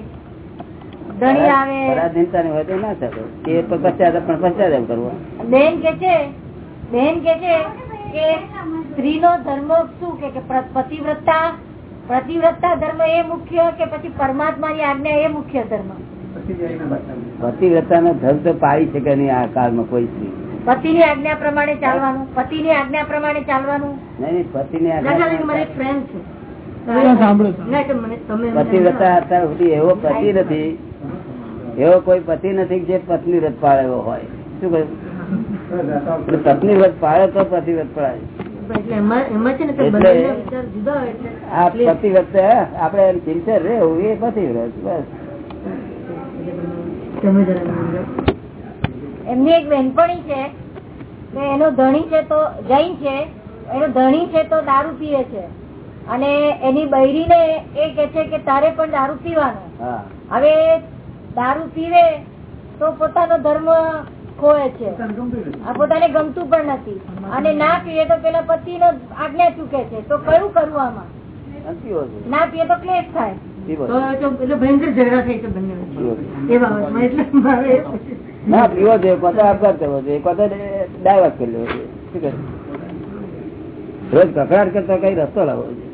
ધણી આવે. પરાધીનતાની હોય તો ના થતો એ પણ પશ્ચાતાપ પણ પશ્ચાતાપ કરવો બેન કે છે બેન કે છે કે સ્ત્રી નો ધર્મ શું? કે પતિવ્રતા પતિવ્રતા ધર્મ એ મુખ્ય કે પછી પરમાત્માની આજ્ઞા એ મુખ્ય ધર્મ? પતિવ્રતાનો ધર્મ તો પાડી શકે નહીં આ કાળમાં કોઈ સ્ત્રી. પતિની આજ્ઞા પ્રમાણે ચાલવાનું? પતિની આજ્ઞા પ્રમાણે ચાલવાનું? નહીં નહીં પતિની દાખલા આજ્ઞા એક ફ્રેન્ડ છે. સાંભળો ના પતિવ્રતા અત્યાર સુધી એવો પતિ નથી. એવો કોઈ પતિ નથી જે પત્ની વ્રત પાળેલો હોય. શું કહ્યું? પત્ની વ્રત પાળે તો પતિવ્રત પડાય. એટલે એમાં એમાં છે ને તે એટલે- બંનેના વિચાર જુદા હોય એટલે આ એટલે પ્રતિ વખતે આપડે સિન્સર રહેવું એ પછી બસ. એમની એક બેનપણી છે એનો ધણી છે તો જૈન છે એનો ધણી છે તો દારૂ પીએ છે. અને એની બૈરીને એ કે છે કે તારે પણ દારૂ પીવાનો. હવે દારૂ પીવે તો પોતાનો ધર્મ ખોએ છે. આ પોતાને ગમતું પણ નથી. અને ના પીએ તો પેલા પતિ નો આજ્ઞા ચૂકે છે. તો કયું કરવું આમાં. ના પીએ તો ક્લેશ થાય. ના પીવો છે. આપઘાત કરવો છે. કરી લેવો છે. રોજ કકડાટ કરતા કઈ રસ્તો લાવો છે.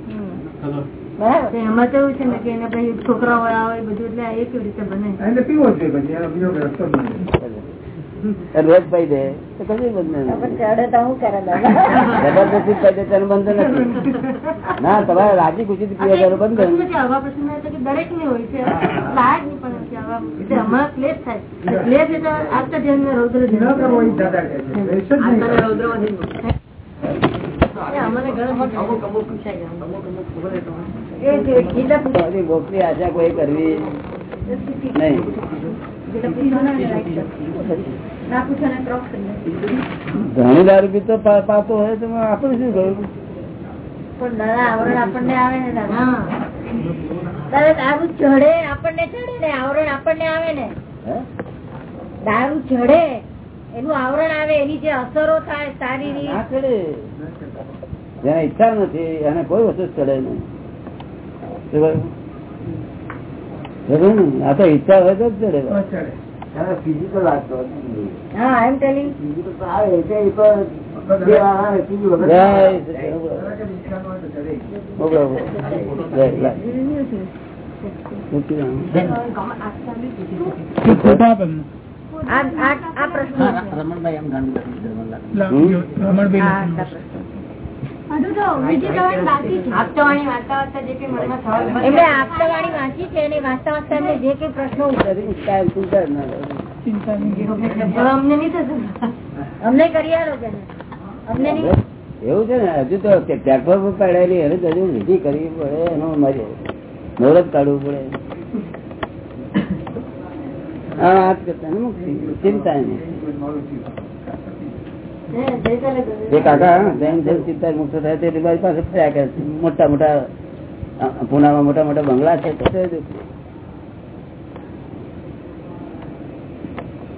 એમાં તો એવું છે ને કે એને પછી છોકરા વાળા હોય બધું એટલે આ એ કેવી રીતે બને. એટલે પીવો છે પછી. બીજો રસ્તો રોજ પાઈ દે તો કશું જબરદસ્તી પાઈ દે તેનું બંધ નથી. ના તમારે રાજી ખુશી થી પીવા જવાનું બંધ પ્રશ્ન નહીં. છે, આવા પ્રશ્ન છે. કે દરેકની હોય છે મોક્ષની આશા કોઈ કરવી. નહીં. ઘણી દારૂ પીતો પા- પાતો હોય તો આપણે શું કહ્યું પણ દાદા આવરણ આપણને આવે ને દાદા. દાદા દારૂ ચડે આપણને ચડે ને આવરણ આપણને આવે ને. દારૂ ચડે એનું આવરણ આવે એની જે અસરો થાય સારી ના ચડે. જેને ઈચ્છા નથી એને કોઈ વસ્તુ ચડે નહીં? આ તો ઈચ્છા હોય તો જ ચડે. ફિઝિકલ વાત તો હા એમ ટેલિંગ દાદા કે ઈચ્છાનો હોય તો આ આ આ પ્રશ્ન છે. રમણભાઈ એમ ગાંડું આ અમને કરી. અમને એવું છે ને હજુ તો પ્લેટફોર્મ પર પડાયેલી એને તો હજુ વિધિ કરવી પડે એનો મારે મુહૂર્ત કાઢવું પડે. હા વાત કરતા ચિંતા નહીં. જે કાકા જૈન મુક્ત થાય તે મારી પાસે ફર્યા કરે મોટા મોટા પુનામાં મોટા મોટા બંગલા છે.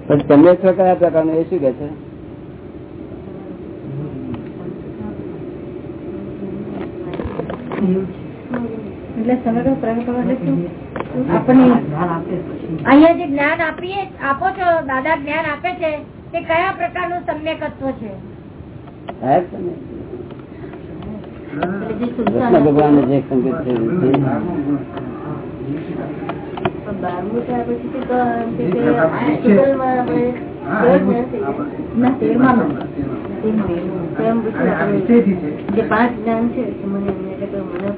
પછી તમે છો કયા પ્રકારનું એ શું કે છે? એટલે સમગ્ર એટલે શું? આપણને અહીંયા જે જ્ઞાન આપીએ આપો છો દાદા જ્ઞાન આપે છે. તે કયા પ્રકારનું સમ્યકત્વ છે? ભગવાન જે સંકેત છે પાંચ જ્ઞાન છે મને મને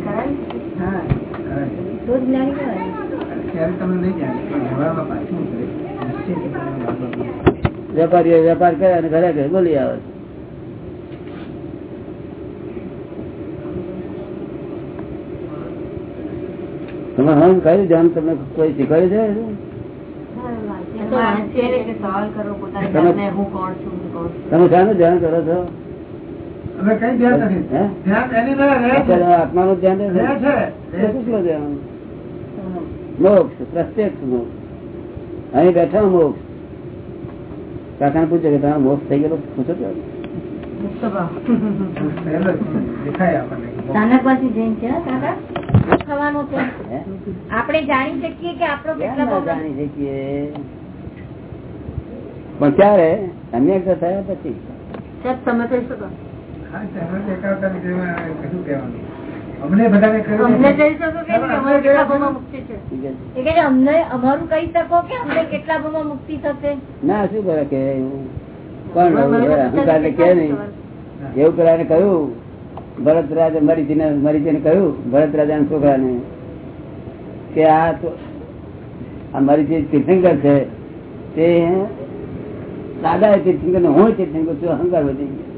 કરાવી? હા તો જ્ઞાન કહેવાય. ત્યારે તમે નહીં જાણે પણ વ્યવહારમાં પાછું ઉતરે. નિશ્ચયથી તમે વાપરો. વેપારીઓ વેપાર કરે અને ઘરે ઘરે બોલી આવે. તમે હમ કયું ધ્યાન તમને કોઈ શીખવાડ્યું છે? ને તમે- શાનું ધ્યાન કરો છો? હવે કઈ ધ્યાન છે. મોક્ષ પ્રત્યક્ષ મોક્ષ. અહીં બેઠા મોક્ષ. કાકાને પૂછે કે તમે મોક્ષ થઈ ગયેલો? પૂછો છે. કાકા? આપણે જાણી શકીએ કે આપણો જાણી શકીએ? પણ ક્યારે? અન્ય થયા પછી. તમે કહી? શકો હા, તમે કહેવાનું. અમને બધાને કહ્યું અમને કહી શકો કે અમારું કેટલા ભાવમાં મુક્તિ છે. એ કે અમને અમારું કહી શકો કે અમને કેટલા ભાવમાં મુક્તિ થશે? ના શું કરે કે? કોણ અહંકાર ને કે નહીં? એવું પેલા કહ્યું. ભરત રાજા મરીજીને મરીજીને કહ્યું ભરત રાજા છોકરાને કે આ તો આ મરીજી તીર્થંકર છે તે દાદા એ તીર્થંકર ને હું તીર્થંકર છું અહંકાર વધી ગયો.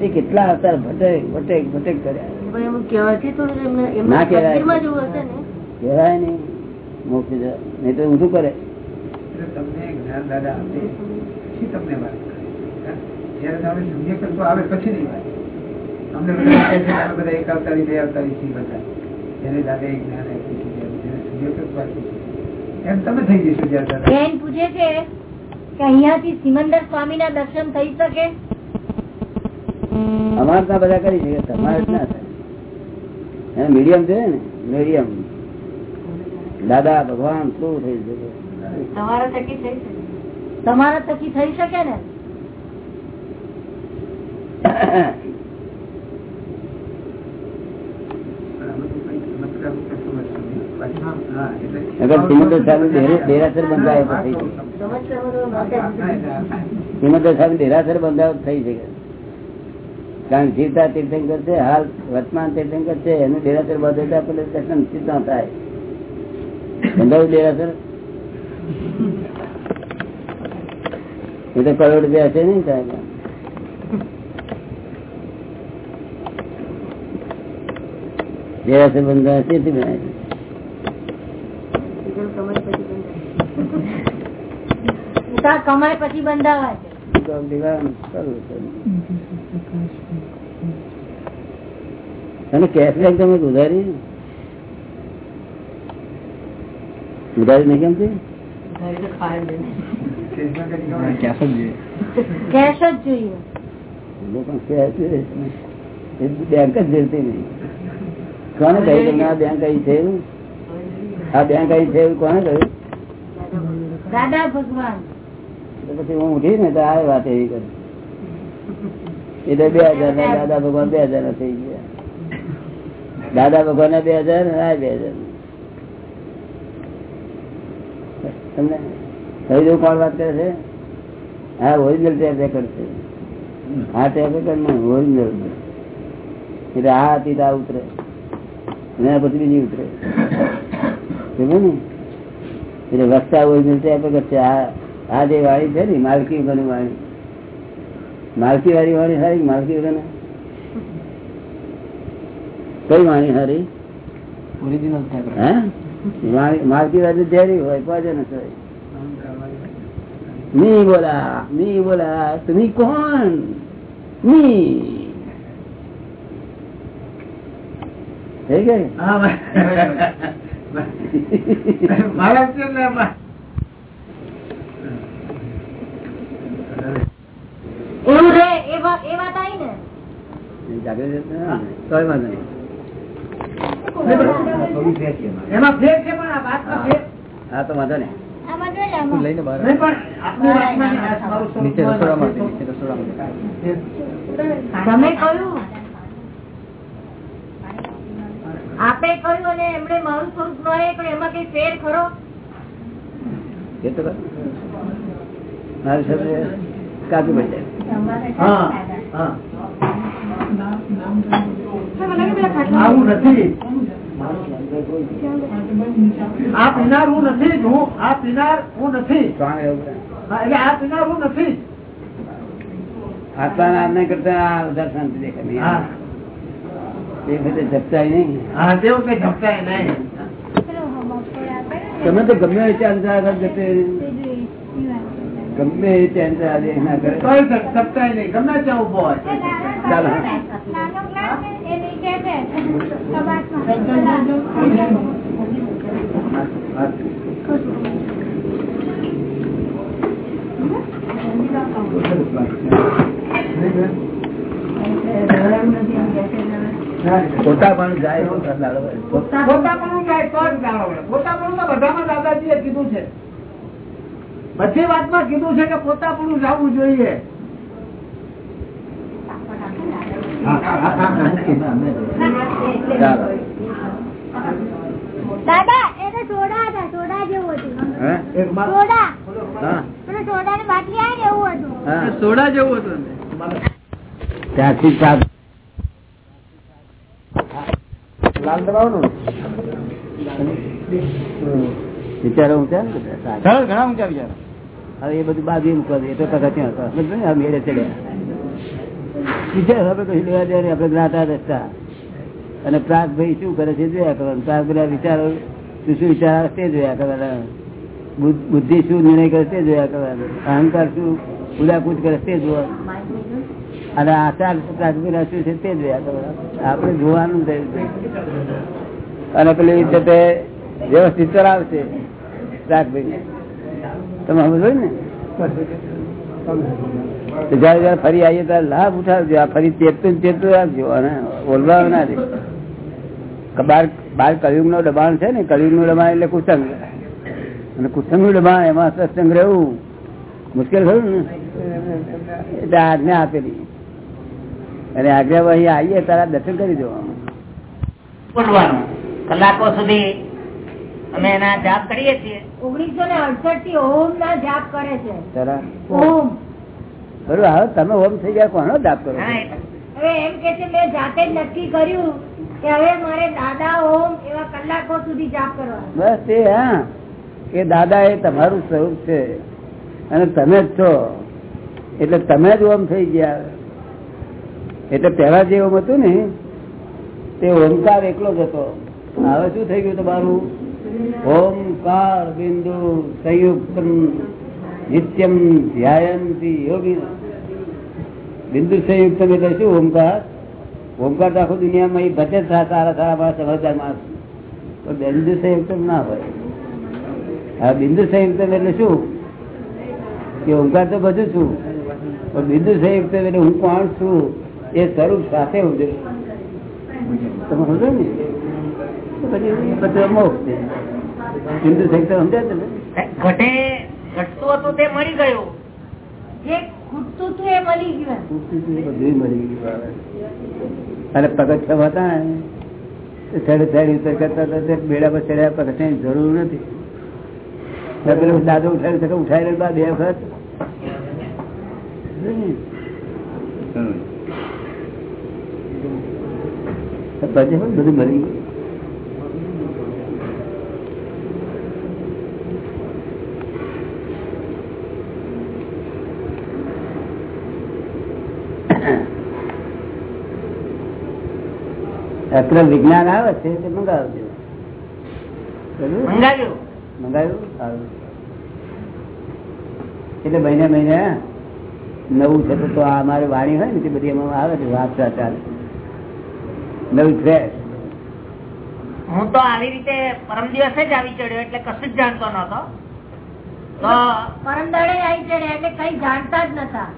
એ કેટલા હતા ભટેક ભટેક ભટેક કર્યા. એમ ના કહેવાય. નહીં. તો ઊંધું કરે. તમને જ્ઞાન દાદા આપે. પછી તમને વાત કરે. જયારે તમે શૂન્ય કલ્પ આવે પછી ની વાત. અમને બધા કહે છે કે અમે બધા એક અવતારી બે અવતારી છીએ બધા. જેને દાદા એ જ્ઞાન આપ્યું છે જેને જેને શૂન્ય કલ્પ આપ્યું છે. એમ તમે થઈ જશો જયારે દાદા. બેન પૂછે છે કે અહિયાંથી સિમંદર સ્વામી ના દર્શન થઈ શકે? અમારે બધા કરી શકે. તમારે જ ના થાય. મીડિયમ છે ને? મીડિયમ. દાદા ભગવાન શું થઈ શકે? તમારા થકી થઈ શકે. તમારા થકી થઈ શકે ને? પણ અમે તો કંઈ ચમત્કાર રૂપે સમજશું નહીં. પાછું હા, એટલે અગર સિમંદર સાહેબ ડેરે- દેરાસર બંધાયો તો થઈ શકે. કારણ જીવતા તીર્થંકર છે હાલ વર્તમાન તીર્થંકર છે એનું ડેરાસર બંધાય તો દર્શન સીધા થાય. બંધાયું દેરાસર? એ તો કરોડ રૂપિયા છે નહીં સાહેબ. બંધ બંધાય તેથી બંધાય. કમાય પછી બંધાવાય છે તો દીવાન કરવું છે. અને કેશ બેંક તમે ઉધારી ઉધારી નહીં કેમ છે ઘરે તો ખાય જ નહીં. સ્ટેજમાં કરી ગયો. કેશ જ જોઈએ લોકો cash છે. એ બેંક જ જતી નહીં કોને કહ્યું તમને આ બેંક અહીં છે એવું? આ બેંક અહીં છે એવું કોને કહ્યું દાદા ભગવાન તો પછી હું ઉઠી ને તો આ વાત એવી કરી એ તો બે હજાર ના દાદા ભગવાન બે હજાર ના થઈ ગયા દાદા ભગવાન બે હજાર ને આ બે હજાર. તમને દઉં કોણ વાત કરે છે? હા ઓરિજિનલ ટેપ રેકર્ડ છે. હા, ટેપ રેકર્ડ ને ઓરિજિનલ એટલે આ હતી આ ઉતરે. એના પછી બીજી ઉતરે. ને? એટલે વસ્તા ઓરિજિનલ ટેપ રેકર્ડ છે. આ આ જે વાળી છે ને, માલકી ઘણી વાળી. માલકી વાળી વાળી સારી માલકી વગર કઈ વાણી હારી? ઓરિજિનલ માલકી વાળી ઝેરી હોય પોઈઝન હોયની બોલા મી બોલા તુમી કોણ? મી. થઈ ગઈ. એવું રે એ વાત આવી ને? જાગૃત ના, વાંધો નહીં. એમાં ફેર છે પણ આ વાતમાં ફેર હા તો વાંધો તમે કહ્યું? આપે કહ્યું અને એમણે મારું સ્વરૂપ ન પણ એમાં કઈ ફેર ખરો? એ તો. મારી સાથે કાચું પડી. જાય હા હા. આવું નથી આ પીનાર હું નથી જ હું આ પીનાર હું નથી કોણ એવું હા, એટલે આ પીનાર હું નથી જ. આત્માના આમને કરતા આ વધારે શાંતિ દેખાય હા નહીં. એ બધે જપતાય નહીં હા તેવું કઈ ઝપટાય નહીં પેલો હમો કોઈ આપે ને, તમે તો ગમે એ ચાંચા આગળ જતે બીજું એ વાત છે. ગમે એ ચાંચા આજે ના કરે કોઈ ઝપટાય નહીં ગમે ત્યાં ઊભો હોય ચાલો. પોતા પણ જાય પોતા પણ જાય તો જ ગાળો વળે. પોતાપણું તો બધામાં દાદાજીએ કીધું છે. બધી વાતમાં કીધું છે કે પોતા પણ જવું જોઈએ. ચાલો દાદા એ સોડા હતા સોડા જેવું હતું. સોડા સોડા ની બાટલી આવે ને એવું હતું. સોડા જેવું હતું ત્યાંથી લાલ દબાવવાનું વિચારો ઊંચા. ઘણા ઊંચા વિચારો. હવે એ બધું બાજુ મૂકવા દે એ તો ત્યાં હતા. સમજ મેળે ચડ્યા. વિચાર આપણે કશું લેવા આપણે જ્ઞાતા રસ્તા અને પ્રાગ ભાઈ શું કરે છે જોયા કરવાનું. પ્રાગ બધા વિચારો શું શું વિચાર તે જોયા કરવાના. બુદ્ધિ શું નિર્ણય કરે તે જોયા કરવાનું. અહંકાર શું કુદાકૂદ કરે તે જોવા. અને આચાર પ્રાગભાઈ શું છે તે જોયા કરવાના. આપણે જોવાનું અને પેલી રીતે વ્યવસ્થિત ચલાવશે પ્રાગભાઈ તમે સમજો ને? જયારે જયારે ફરી આવીએ ત્યારે લાભ ઉઠાવજો. આ ફરી ચેતતું ને રાખજો. અને ઓલવાવ ના દે. બાર બાર કલયુગ નો દબાણ છે ને કલયુગનું દબાણ એટલે કુસંગ. અને કુસંગનું દબાણ એમાં સત્સંગ રહેવું મુશ્કેલ થયું ને? એટલે આજ્ઞા આપેલી. અને આજ્ઞા અહીં આવીએ તારા દર્શન કરી દેવાનું. કલાકો સુધી અમે એના જાપ કરીએ છીએ. ઓગણીસો ને અડસઠથી ઓમ ના જાપ કરે છે. ઓમ બરોબર હવે તમે ઓમ થઈ ગયા કોનો દાપ કરો હવે એમ કે છે મેં જાતે જ નક્કી કર્યું કે હવે મારે દાદા ઓમ એવા કલાકો સુધી જાપ કરવા બસ એ હા. કે દાદા એ તમારું સ્વરૂપ છે. અને તમે જ છો. એટલે તમે જ ઓમ થઈ ગયા. એટલે પેલા જે ઓમ હતું ને તે ઓમકાર એકલો જ હતો. હવે શું થઈ ગયું તમારું? ઓમકાર બિંદુ સંયુક્ત નિત્યમ ધ્યાયંતી યોગી બિંદુ સંયુક્ત એટલે શું ઓમકાર ઓમકાર તો આખું દુનિયામાં એ ભજે સારા સારા માણસ સમજદાર માણસ તો બિંદુ સંયુક્ત ના હોય હા બિંદુ સંયુક્ત એટલે શું કે ઓમકાર તો બધું છું પણ બિંદુ સંયુક્ત એટલે હું કોણ છું એ સ્વરૂપ સાથે જોઉં. તમે સમજો ને પછી બધું મોક્ષ બિંદુ સંયુક્ત સમજ્યા તમે ઘટે ઘટતું હતું તે મળી ગયું. જે ખૂટતું હતું એ મળી ગયું. બધું મળી ગયું અને પગથિયા હતા ને. ચડે ચડી ઉતર કરતા હતા. તે બેડા પર ચડ્યા પગથિયાની જરૂર નથી. ને પેલું દાદો ઉઠાવી શકે ઉઠાવી લે બે વખત. પછી બધું મળી ગયું. અત્ર વિજ્ઞાન આવે છે તે મંગાવજો. મંગાવ્યું. મંગાવ્યું? એટલે મહિને મહિને નવું છે તો આ અમારી વાણી હોય ને તે બધી એમાં આવે છે વાત ચાલે. નવી ફ્રેશ હું તો આવી રીતે પરમ દિવસે જ આવી ચડ્યો એટલે કશું જ જાણતો નતો પરમ દાડે આવી ચડ્યા એટલે કઈ જાણતા જ નતા.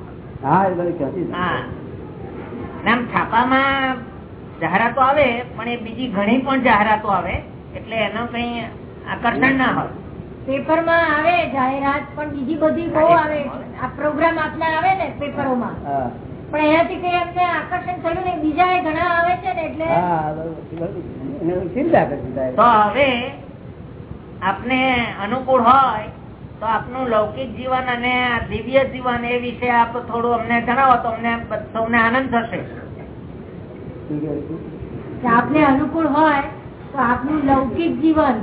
હા એ બધું ક્યાંથી હા. આમ છાપામાં જાહેરાતો આવે પણ એ બીજી ઘણી પણ જાહેરાતો આવે એટલે એનો કઈ આકર્ષણ ના હોય. પેપરમાં આવે જાહેરાત પણ બીજી બધી બહુ આવે. આ પ્રોગ્રામ આપના આવે ને પેપરો માં પણ એનાથી કઈ એમને આકર્ષણ થયું ને બીજા એ ઘણા આવે છે ને એટલે તો હવે આપને અનુકૂળ હોય તો આપનું લૌકિક જીવન અને દિવ્ય જીવન એ વિશે આપ થોડું અમને જણાવો તો અમને સૌને આનંદ થશે. આપને અનુકૂળ હોય તો આપનું લૌકિક જીવન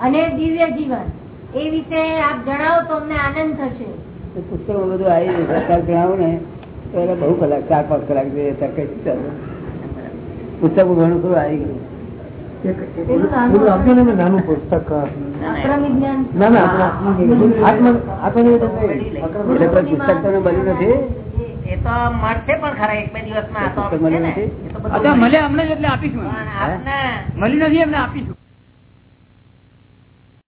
અને દિવ્ય જીવન એ વિશે આપ જણાવો તો અમને આનંદ થશે. પુસ્તકો બધું આવી સરકાર જણાવું ને તો એને બહુ કલાક ચાર પાંચ કલાક જોઈએ પુસ્તકો ઘણું થોડું આવી ગયું. નાનું પુસ્તક. ના ના આત્મનિવેદન પુસ્તક તો બન્યું નથી. એ તો મળશે પણ ખરા એક બે દિવસમાં મળે અમને જ એટલે આપીશું. મળી નથી એમને આપીશું.